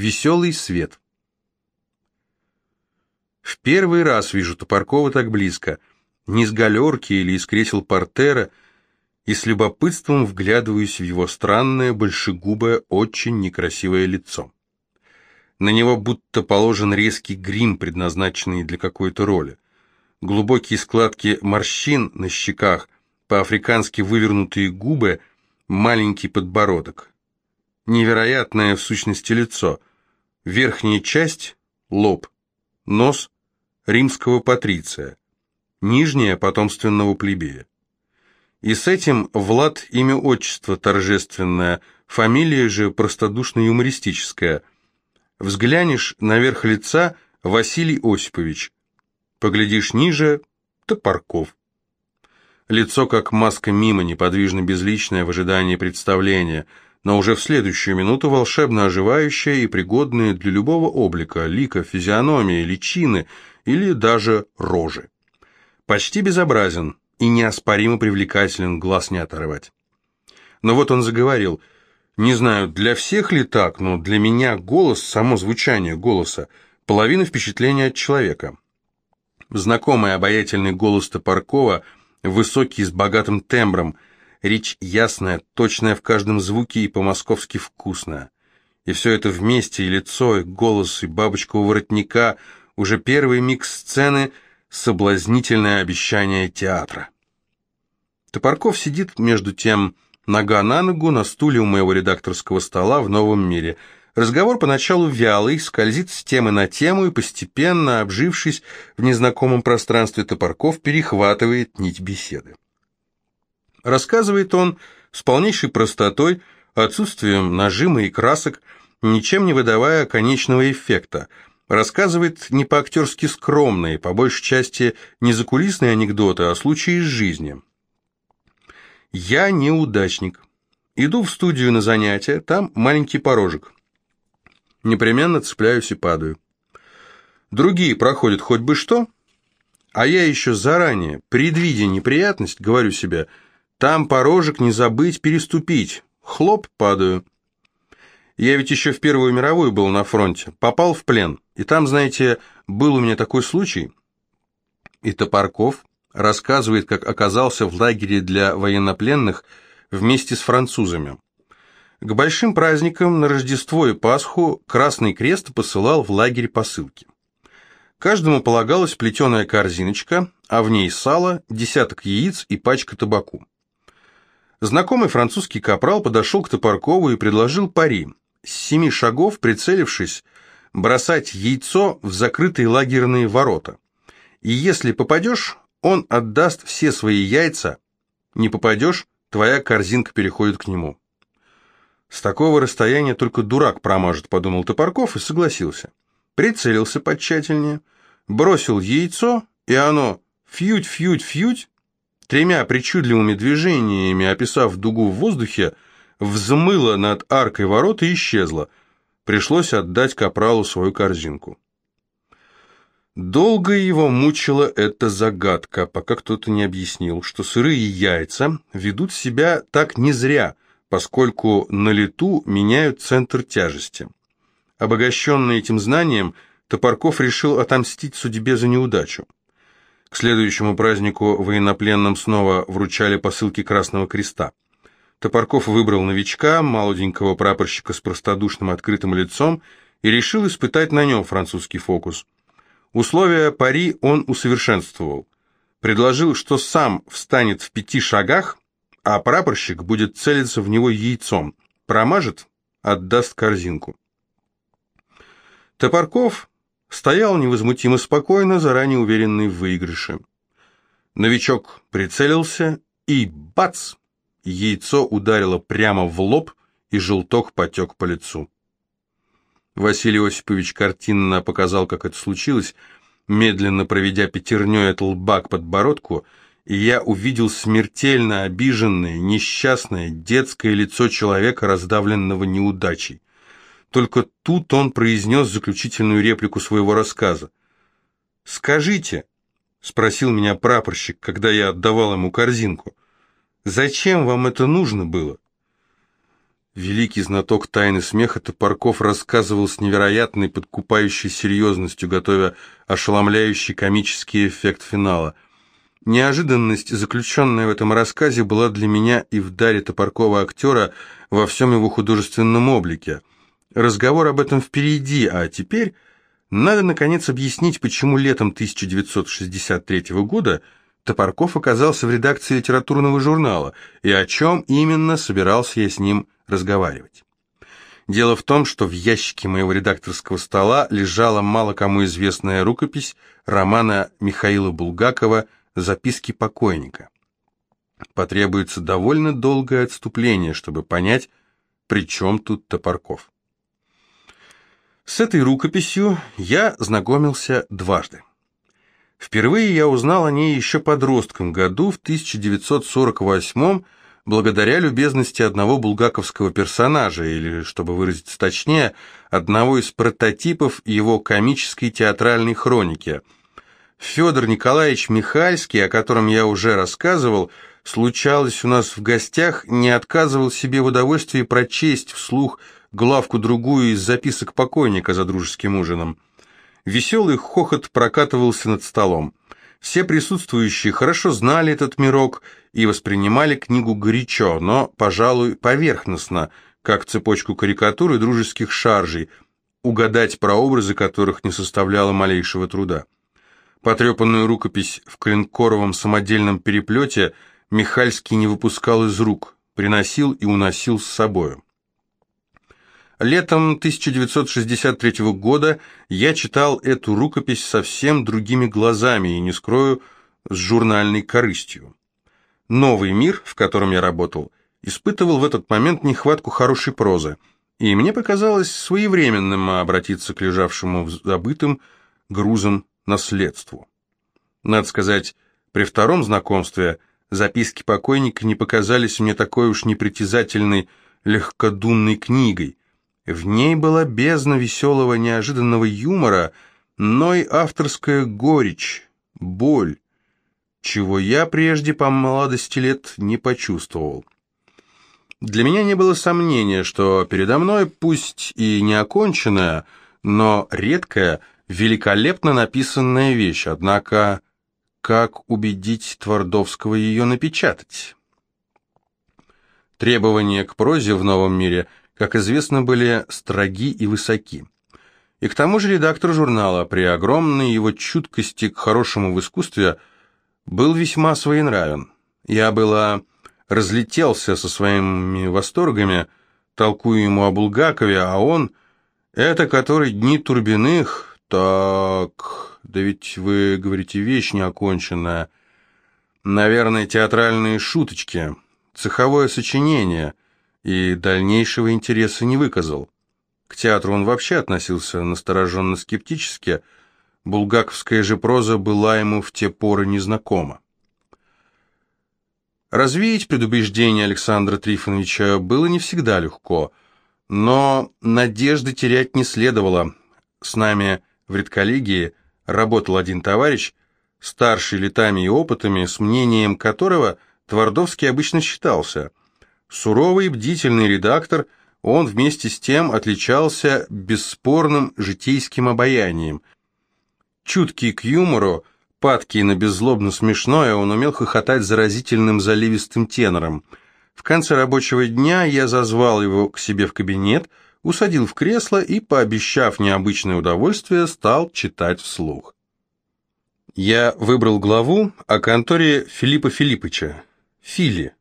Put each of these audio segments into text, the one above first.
Веселый свет. В первый раз вижу Топоркова так близко, не с галерки или из кресел портера, и с любопытством вглядываюсь в его странное, большегубое, очень некрасивое лицо. На него будто положен резкий грим, предназначенный для какой-то роли. Глубокие складки морщин на щеках, по-африкански вывернутые губы, маленький подбородок. Невероятное в сущности лицо. Верхняя часть – лоб, нос – римского патриция, нижняя – потомственного плебея. И с этим Влад имя отчество торжественное, фамилия же простодушно-юмористическая – Взглянешь наверх лица – Василий Осипович. Поглядишь ниже – Топорков. Лицо как маска мимо, неподвижно безличное в ожидании представления, но уже в следующую минуту волшебно оживающее и пригодное для любого облика, лика, физиономии, личины или даже рожи. Почти безобразен и неоспоримо привлекателен, глаз не оторвать. Но вот он заговорил – не знаю, для всех ли так, но для меня голос, само звучание голоса, половина впечатления от человека. Знакомый обаятельный голос Топоркова, высокий с богатым тембром, речь ясная, точная в каждом звуке и по-московски вкусная. И все это вместе, и лицо, и голос, и бабочка у воротника, уже первый микс сцены, соблазнительное обещание театра. Топорков сидит между тем Нога на ногу на стуле у моего редакторского стола в новом мире. Разговор поначалу вялый, скользит с темы на тему и постепенно, обжившись в незнакомом пространстве топорков, перехватывает нить беседы. Рассказывает он с полнейшей простотой, отсутствием нажима и красок, ничем не выдавая конечного эффекта. Рассказывает не по-актерски скромные, по большей части не закулисные анекдоты, а случаи из жизни. Я неудачник. Иду в студию на занятия, там маленький порожек. Непременно цепляюсь и падаю. Другие проходят хоть бы что, а я еще заранее, предвидя неприятность, говорю себе, там порожек не забыть переступить. Хлоп, падаю. Я ведь еще в Первую мировую был на фронте, попал в плен, и там, знаете, был у меня такой случай. И Топорков рассказывает, как оказался в лагере для военнопленных вместе с французами. К большим праздникам на Рождество и Пасху Красный Крест посылал в лагерь посылки. Каждому полагалась плетеная корзиночка, а в ней сало, десяток яиц и пачка табаку. Знакомый французский капрал подошел к Топоркову и предложил пари. С семи шагов, прицелившись, бросать яйцо в закрытые лагерные ворота. И если попадешь, он отдаст все свои яйца. Не попадешь, твоя корзинка переходит к нему. С такого расстояния только дурак промажет, подумал Топорков и согласился. Прицелился потщательнее, бросил яйцо, и оно фьють-фьють-фьють, тремя причудливыми движениями, описав дугу в воздухе, взмыло над аркой ворот и исчезло. Пришлось отдать капралу свою корзинку. Долго его мучила эта загадка, пока кто-то не объяснил, что сырые яйца ведут себя так не зря, поскольку на лету меняют центр тяжести. Обогащенный этим знанием, Топорков решил отомстить судьбе за неудачу. К следующему празднику военнопленным снова вручали посылки Красного Креста. Топорков выбрал новичка, молоденького прапорщика с простодушным открытым лицом, и решил испытать на нем французский фокус – Условия пари он усовершенствовал. Предложил, что сам встанет в пяти шагах, а прапорщик будет целиться в него яйцом. Промажет – отдаст корзинку. Топорков стоял невозмутимо спокойно, заранее уверенный в выигрыше. Новичок прицелился и бац! Яйцо ударило прямо в лоб, и желток потек по лицу. Василий Осипович картинно показал, как это случилось, медленно проведя пятерней от лба к подбородку, и я увидел смертельно обиженное, несчастное, детское лицо человека, раздавленного неудачей. Только тут он произнес заключительную реплику своего рассказа. «Скажите», — спросил меня прапорщик, когда я отдавал ему корзинку, — «зачем вам это нужно было?» Великий знаток тайны смеха Топорков рассказывал с невероятной подкупающей серьезностью, готовя ошеломляющий комический эффект финала. Неожиданность, заключенная в этом рассказе, была для меня и в даре Топоркова актера во всем его художественном облике. Разговор об этом впереди, а теперь надо, наконец, объяснить, почему летом 1963 года Топорков оказался в редакции литературного журнала и о чем именно собирался я с ним разговаривать. Дело в том, что в ящике моего редакторского стола лежала мало кому известная рукопись романа Михаила Булгакова «Записки покойника». Потребуется довольно долгое отступление, чтобы понять, при чем тут Топорков. С этой рукописью я знакомился дважды. Впервые я узнал о ней еще подростком году в 1948 благодаря любезности одного булгаковского персонажа, или, чтобы выразиться точнее, одного из прототипов его комической театральной хроники. Федор Николаевич Михальский, о котором я уже рассказывал, случалось у нас в гостях, не отказывал себе в удовольствии прочесть вслух главку-другую из записок покойника за дружеским ужином. Веселый хохот прокатывался над столом. Все присутствующие хорошо знали этот мирок и воспринимали книгу горячо, но, пожалуй, поверхностно, как цепочку карикатур и дружеских шаржей, угадать прообразы которых не составляло малейшего труда. Потрепанную рукопись в клинкоровом самодельном переплете Михальский не выпускал из рук, приносил и уносил с собою. Летом 1963 года я читал эту рукопись совсем другими глазами и, не скрою, с журнальной корыстью. Новый мир, в котором я работал, испытывал в этот момент нехватку хорошей прозы, и мне показалось своевременным обратиться к лежавшему забытым грузом наследству. Надо сказать, при втором знакомстве записки покойника не показались мне такой уж непритязательной, легкодумной книгой, в ней была бездна веселого неожиданного юмора, но и авторская горечь, боль, чего я прежде по молодости лет не почувствовал. Для меня не было сомнения, что передо мной, пусть и не оконченная, но редкая, великолепно написанная вещь, однако как убедить Твардовского ее напечатать? Требования к прозе в новом мире – как известно, были строги и высоки. И к тому же редактор журнала, при огромной его чуткости к хорошему в искусстве, был весьма своенравен. Я было разлетелся со своими восторгами, толкую ему о Булгакове, а он, это который дни Турбиных, так, да ведь вы говорите вещь неоконченная, наверное, театральные шуточки, цеховое сочинение, и дальнейшего интереса не выказал. К театру он вообще относился настороженно-скептически, булгаковская же проза была ему в те поры незнакома. Развеять предубеждение Александра Трифоновича было не всегда легко, но надежды терять не следовало. С нами в редколлегии работал один товарищ, старший летами и опытами, с мнением которого Твардовский обычно считался – Суровый и бдительный редактор, он вместе с тем отличался бесспорным житейским обаянием. Чуткий к юмору, падкий на беззлобно смешное, он умел хохотать заразительным заливистым тенором. В конце рабочего дня я зазвал его к себе в кабинет, усадил в кресло и, пообещав необычное удовольствие, стал читать вслух. Я выбрал главу о конторе Филиппа Филиппыча, Фили.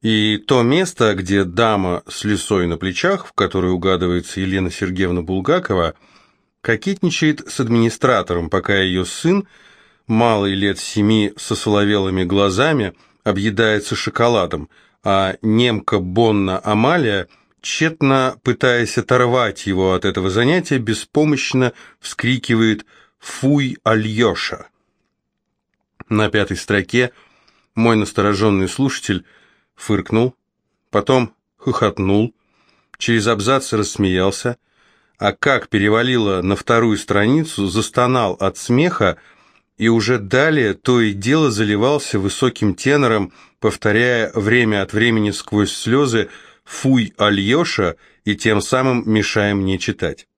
И то место, где дама с лисой на плечах, в которой угадывается Елена Сергеевна Булгакова, кокетничает с администратором, пока ее сын, малый лет семи со соловелыми глазами, объедается шоколадом, а немка Бонна Амалия, тщетно пытаясь оторвать его от этого занятия, беспомощно вскрикивает «Фуй, Альеша!». На пятой строке мой настороженный слушатель – фыркнул, потом хохотнул, через абзац рассмеялся, а как перевалило на вторую страницу, застонал от смеха и уже далее то и дело заливался высоким тенором, повторяя время от времени сквозь слезы «Фуй, Альеша» и тем самым мешая мне читать.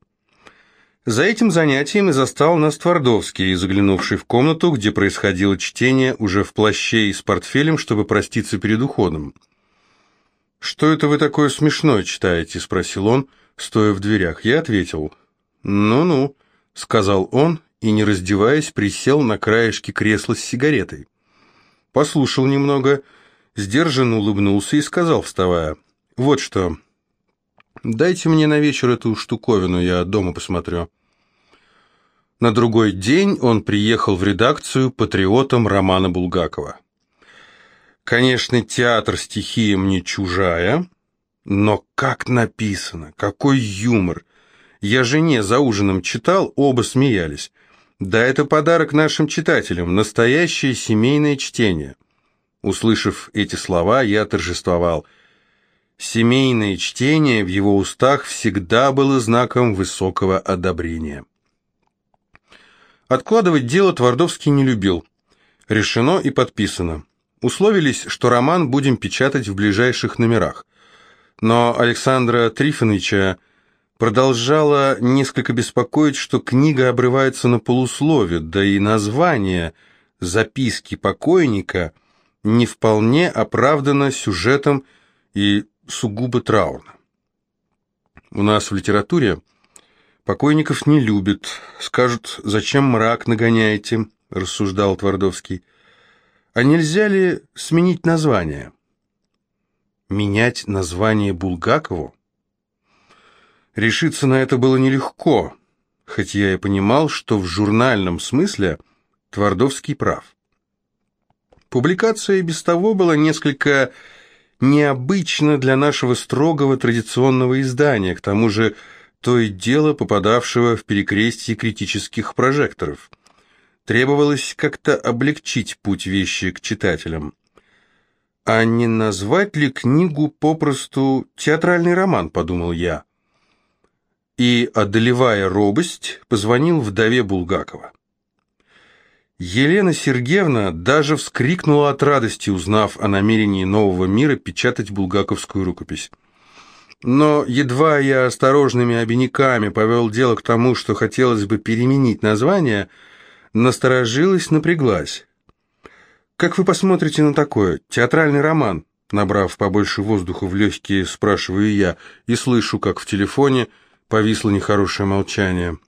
За этим занятием и застал нас Твардовский, заглянувший в комнату, где происходило чтение, уже в плаще и с портфелем, чтобы проститься перед уходом. «Что это вы такое смешное читаете?» – спросил он, стоя в дверях. Я ответил. «Ну-ну», – сказал он и, не раздеваясь, присел на краешке кресла с сигаретой. Послушал немного, сдержанно улыбнулся и сказал, вставая, «Вот что, Дайте мне на вечер эту штуковину, я дома посмотрю. На другой день он приехал в редакцию патриотом Романа Булгакова. Конечно, театр стихия мне чужая, но как написано, какой юмор. Я жене за ужином читал, оба смеялись. Да это подарок нашим читателям, настоящее семейное чтение. Услышав эти слова, я торжествовал – Семейное чтение в его устах всегда было знаком высокого одобрения. Откладывать дело Твардовский не любил. Решено и подписано. Условились, что роман будем печатать в ближайших номерах. Но Александра Трифоновича продолжала несколько беспокоить, что книга обрывается на полуслове, да и название «Записки покойника» не вполне оправдано сюжетом и сугубо траурно. У нас в литературе покойников не любят, скажут, зачем мрак нагоняете, рассуждал Твардовский. А нельзя ли сменить название? Менять название Булгакову? Решиться на это было нелегко, хоть я и понимал, что в журнальном смысле Твардовский прав. Публикация без того была несколько необычно для нашего строгого традиционного издания, к тому же то и дело попадавшего в перекрестие критических прожекторов. Требовалось как-то облегчить путь вещи к читателям. А не назвать ли книгу попросту «театральный роман», подумал я. И, одолевая робость, позвонил вдове Булгакова. Елена Сергеевна даже вскрикнула от радости, узнав о намерении нового мира печатать булгаковскую рукопись. Но едва я осторожными обиняками повел дело к тому, что хотелось бы переменить название, насторожилась, напряглась. «Как вы посмотрите на такое? Театральный роман?» Набрав побольше воздуха в легкие, спрашиваю я, и слышу, как в телефоне повисло нехорошее молчание.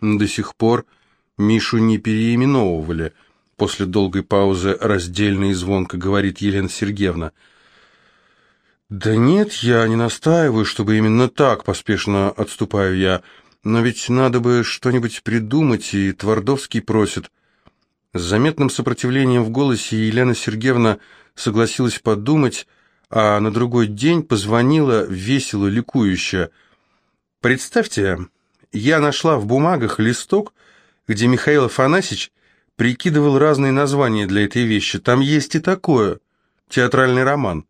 До сих пор Мишу не переименовывали. После долгой паузы раздельно и звонко говорит Елена Сергеевна. «Да нет, я не настаиваю, чтобы именно так, поспешно отступаю я. Но ведь надо бы что-нибудь придумать, и Твардовский просит». С заметным сопротивлением в голосе Елена Сергеевна согласилась подумать, а на другой день позвонила весело ликующе. «Представьте, я нашла в бумагах листок, где Михаил Афанасьевич прикидывал разные названия для этой вещи. Там есть и такое, театральный роман.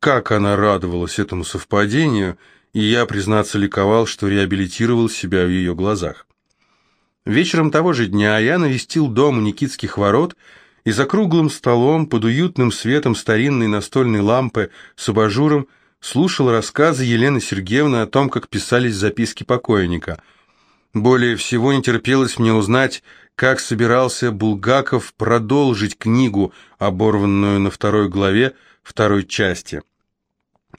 Как она радовалась этому совпадению, и я, признаться, ликовал, что реабилитировал себя в ее глазах. Вечером того же дня я навестил дом у Никитских ворот и за круглым столом под уютным светом старинной настольной лампы с абажуром слушал рассказы Елены Сергеевны о том, как писались записки покойника – более всего не терпелось мне узнать, как собирался Булгаков продолжить книгу, оборванную на второй главе второй части.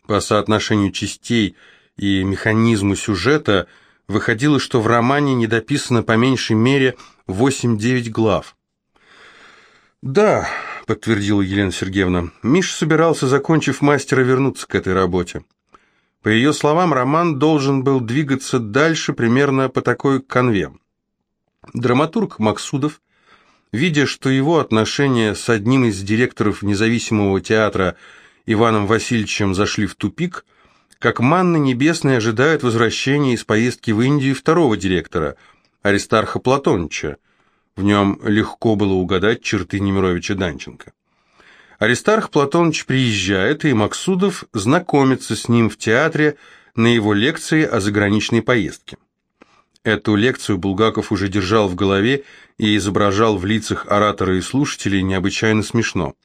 По соотношению частей и механизму сюжета выходило, что в романе недописано по меньшей мере 8-9 глав. «Да», — подтвердила Елена Сергеевна, — «Миша собирался, закончив мастера, вернуться к этой работе». По ее словам, роман должен был двигаться дальше примерно по такой конве. Драматург Максудов, видя, что его отношения с одним из директоров независимого театра Иваном Васильевичем зашли в тупик, как манна небесная ожидает возвращения из поездки в Индию второго директора, Аристарха Платоныча. В нем легко было угадать черты Немировича Данченко. Аристарх Платонович приезжает, и Максудов знакомится с ним в театре на его лекции о заграничной поездке. Эту лекцию Булгаков уже держал в голове и изображал в лицах оратора и слушателей необычайно смешно.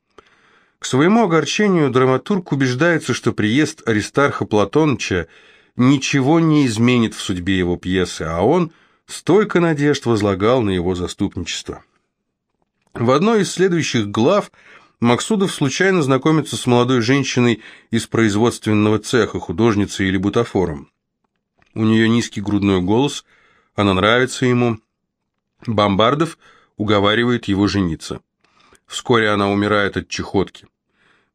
К своему огорчению драматург убеждается, что приезд Аристарха Платоныча ничего не изменит в судьбе его пьесы, а он столько надежд возлагал на его заступничество. В одной из следующих глав Максудов случайно знакомится с молодой женщиной из производственного цеха, художницей или бутафором. У нее низкий грудной голос, она нравится ему. Бомбардов уговаривает его жениться. Вскоре она умирает от чехотки.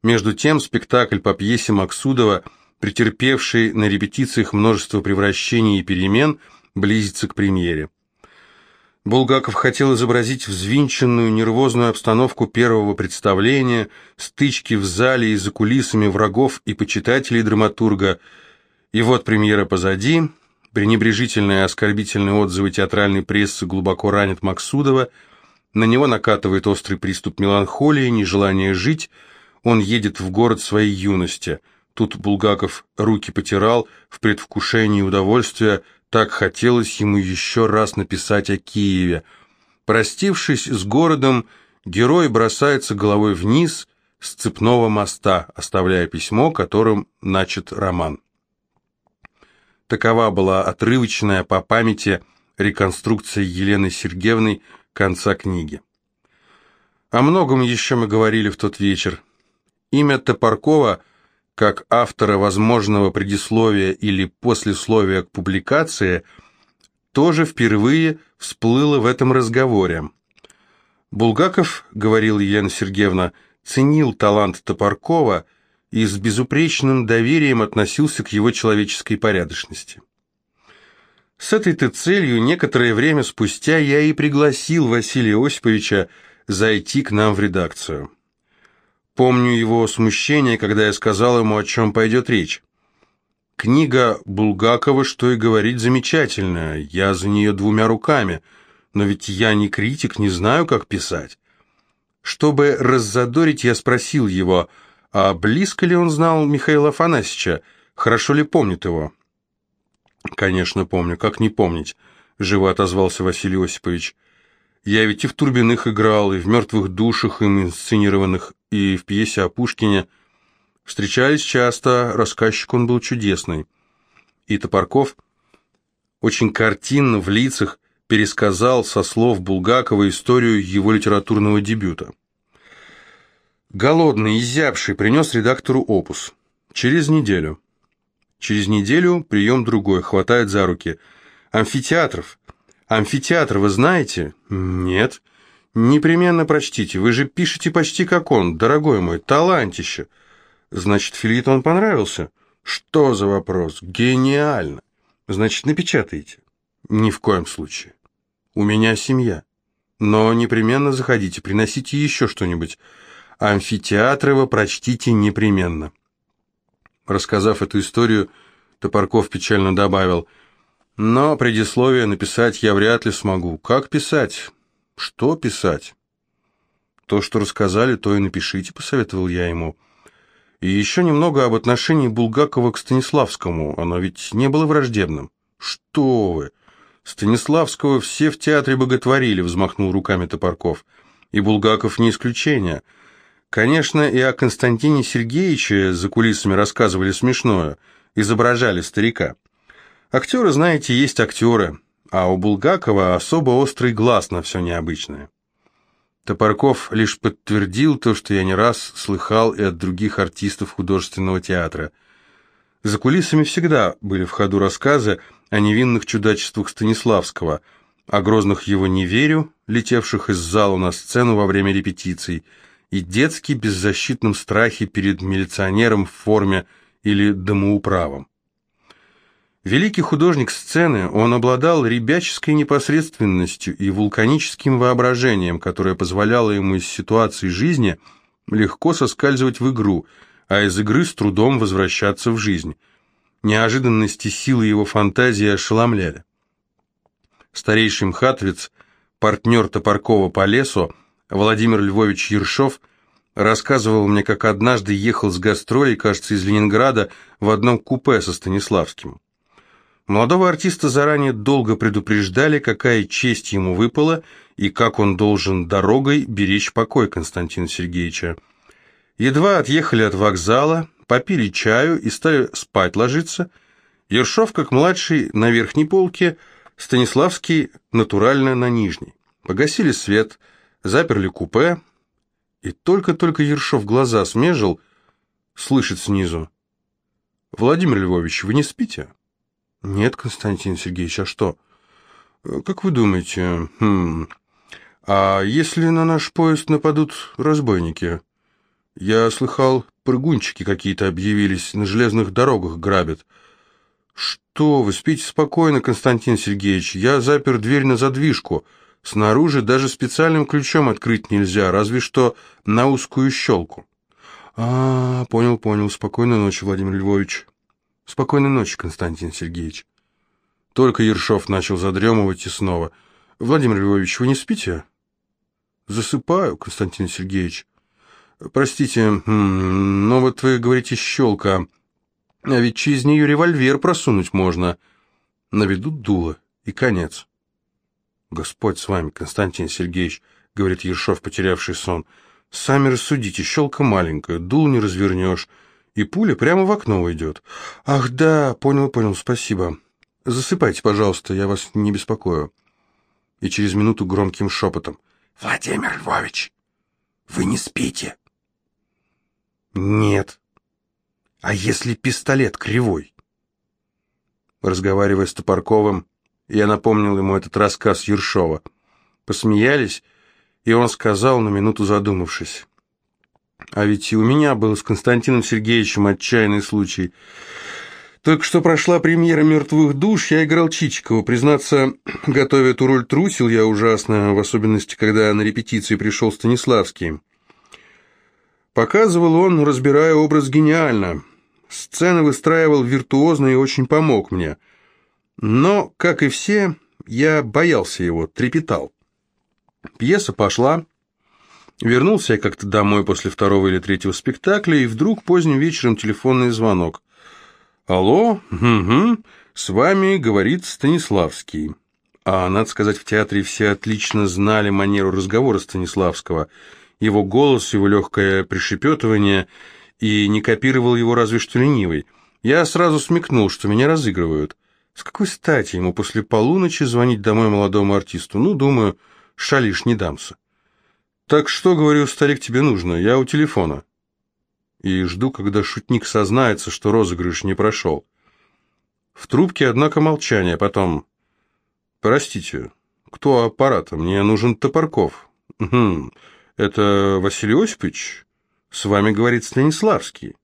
Между тем спектакль по пьесе Максудова, претерпевший на репетициях множество превращений и перемен, близится к премьере. Булгаков хотел изобразить взвинченную нервозную обстановку первого представления, стычки в зале и за кулисами врагов и почитателей драматурга. И вот премьера позади, пренебрежительные оскорбительные отзывы театральной прессы глубоко ранят Максудова, на него накатывает острый приступ меланхолии, нежелание жить, он едет в город своей юности. Тут Булгаков руки потирал в предвкушении удовольствия, так хотелось ему еще раз написать о Киеве. Простившись с городом, герой бросается головой вниз с цепного моста, оставляя письмо, которым начат роман. Такова была отрывочная по памяти реконструкция Елены Сергеевны конца книги. О многом еще мы говорили в тот вечер. Имя Топоркова, как автора возможного предисловия или послесловия к публикации, тоже впервые всплыло в этом разговоре. Булгаков, говорил Елена Сергеевна, ценил талант Топоркова и с безупречным доверием относился к его человеческой порядочности. С этой-то целью некоторое время спустя я и пригласил Василия Осиповича зайти к нам в редакцию. Помню его смущение, когда я сказал ему, о чем пойдет речь. Книга Булгакова, что и говорить, замечательная, я за нее двумя руками, но ведь я не критик, не знаю, как писать. Чтобы раззадорить, я спросил его, а близко ли он знал Михаила Афанасьевича, хорошо ли помнит его? «Конечно помню, как не помнить», — живо отозвался Василий Осипович. «Я ведь и в «Турбиных» играл, и в «Мертвых душах» им инсценированных, и в пьесе о Пушкине. Встречались часто, рассказчик он был чудесный. И Топорков очень картинно в лицах пересказал со слов Булгакова историю его литературного дебюта. Голодный, изябший, принес редактору опус. Через неделю. Через неделю прием другой, хватает за руки. Амфитеатров. Амфитеатр вы знаете? Нет. Непременно прочтите, вы же пишете почти как он, дорогой мой, талантище. Значит, Филитон понравился? Что за вопрос? Гениально. Значит, напечатаете? Ни в коем случае. У меня семья. Но непременно заходите, приносите еще что-нибудь. Амфитеатрова прочтите непременно. Рассказав эту историю, Топорков печально добавил, «Но предисловие написать я вряд ли смогу. Как писать? Что писать?» «То, что рассказали, то и напишите», — посоветовал я ему. «И еще немного об отношении Булгакова к Станиславскому. Оно ведь не было враждебным». «Что вы! Станиславского все в театре боготворили», — взмахнул руками Топорков. «И Булгаков не исключение». Конечно, и о Константине Сергеевиче за кулисами рассказывали смешное, изображали старика. Актеры, знаете, есть актеры, а у Булгакова особо острый глаз на все необычное. Топорков лишь подтвердил то, что я не раз слыхал и от других артистов художественного театра. За кулисами всегда были в ходу рассказы о невинных чудачествах Станиславского, о грозных его неверю, летевших из зала на сцену во время репетиций, и детски беззащитном страхе перед милиционером в форме или домоуправом. Великий художник сцены, он обладал ребяческой непосредственностью и вулканическим воображением, которое позволяло ему из ситуации жизни легко соскальзывать в игру, а из игры с трудом возвращаться в жизнь. Неожиданности силы его фантазии ошеломляли. Старейший мхатовец, партнер Топоркова по лесу, Владимир Львович Ершов рассказывал мне, как однажды ехал с гастролей, кажется, из Ленинграда, в одном купе со Станиславским. Молодого артиста заранее долго предупреждали, какая честь ему выпала и как он должен дорогой беречь покой Константина Сергеевича. Едва отъехали от вокзала, попили чаю и стали спать ложиться. Ершов, как младший, на верхней полке, Станиславский натурально на нижней. Погасили свет, заперли купе, и только-только Ершов глаза смежил, слышит снизу. «Владимир Львович, вы не спите?» «Нет, Константин Сергеевич, а что?» «Как вы думаете, хм, а если на наш поезд нападут разбойники?» Я слыхал, прыгунчики какие-то объявились, на железных дорогах грабят. Что вы, спите спокойно, Константин Сергеевич, я запер дверь на задвижку. Снаружи даже специальным ключом открыть нельзя, разве что на узкую щелку. А, понял, понял. Спокойной ночи, Владимир Львович. Спокойной ночи, Константин Сергеевич. Только Ершов начал задремывать и снова. Владимир Львович, вы не спите? Засыпаю, Константин Сергеевич. Простите, но вот вы говорите щелка, а ведь через нее револьвер просунуть можно. Наведут дуло, и конец. Господь с вами, Константин Сергеевич, говорит Ершов, потерявший сон. Сами рассудите, щелка маленькая, дул не развернешь, и пуля прямо в окно уйдет. Ах да, понял, понял, спасибо. Засыпайте, пожалуйста, я вас не беспокою. И через минуту громким шепотом. Владимир Львович, вы не спите. «Нет». «А если пистолет кривой?» Разговаривая с Топорковым, я напомнил ему этот рассказ Ершова. Посмеялись, и он сказал, на минуту задумавшись. «А ведь и у меня был с Константином Сергеевичем отчаянный случай. Только что прошла премьера «Мертвых душ», я играл Чичикова. Признаться, готовя эту роль трусил я ужасно, в особенности, когда на репетиции пришел Станиславский. Показывал он, разбирая образ гениально. Сцены выстраивал виртуозно и очень помог мне. Но, как и все, я боялся его, трепетал. Пьеса пошла. Вернулся я как-то домой после второго или третьего спектакля, и вдруг поздним вечером телефонный звонок. «Алло, угу, с вами говорит Станиславский». А, надо сказать, в театре все отлично знали манеру разговора Станиславского – его голос, его легкое пришепетывание, и не копировал его разве что ленивый. Я сразу смекнул, что меня разыгрывают. С какой стати ему после полуночи звонить домой молодому артисту? Ну, думаю, шалишь, не дамся. Так что, говорю, старик, тебе нужно? Я у телефона. И жду, когда шутник сознается, что розыгрыш не прошел. В трубке, однако, молчание, потом... Простите, кто аппарата? Мне нужен Топорков. Угу. «Это Василий Осипович? С вами говорит Станиславский».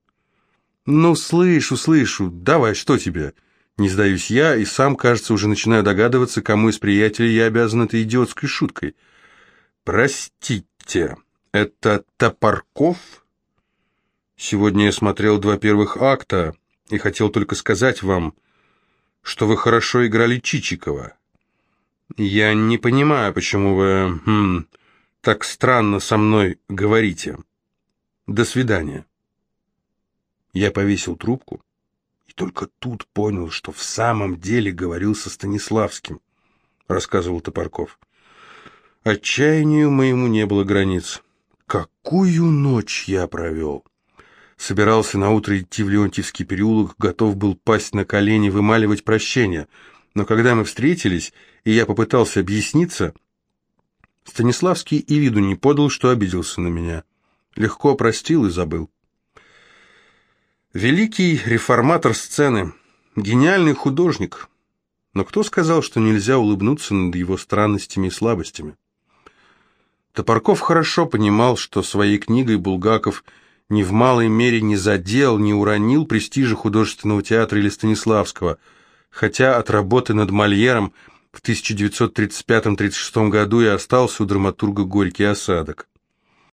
«Ну, слышу, слышу. Давай, что тебе?» Не сдаюсь я, и сам, кажется, уже начинаю догадываться, кому из приятелей я обязан этой идиотской шуткой. «Простите, это Топорков?» Сегодня я смотрел два первых акта и хотел только сказать вам, что вы хорошо играли Чичикова. Я не понимаю, почему вы... Хм, так странно со мной говорите. До свидания. Я повесил трубку и только тут понял, что в самом деле говорил со Станиславским, рассказывал Топорков. Отчаянию моему не было границ. Какую ночь я провел! Собирался на утро идти в Леонтьевский переулок, готов был пасть на колени, вымаливать прощения. Но когда мы встретились, и я попытался объясниться, Станиславский и виду не подал, что обиделся на меня. Легко простил и забыл. Великий реформатор сцены, гениальный художник. Но кто сказал, что нельзя улыбнуться над его странностями и слабостями? Топорков хорошо понимал, что своей книгой Булгаков ни в малой мере не задел, не уронил престижа художественного театра или Станиславского, хотя от работы над Мольером – в 1935-36 году и остался у драматурга горький осадок.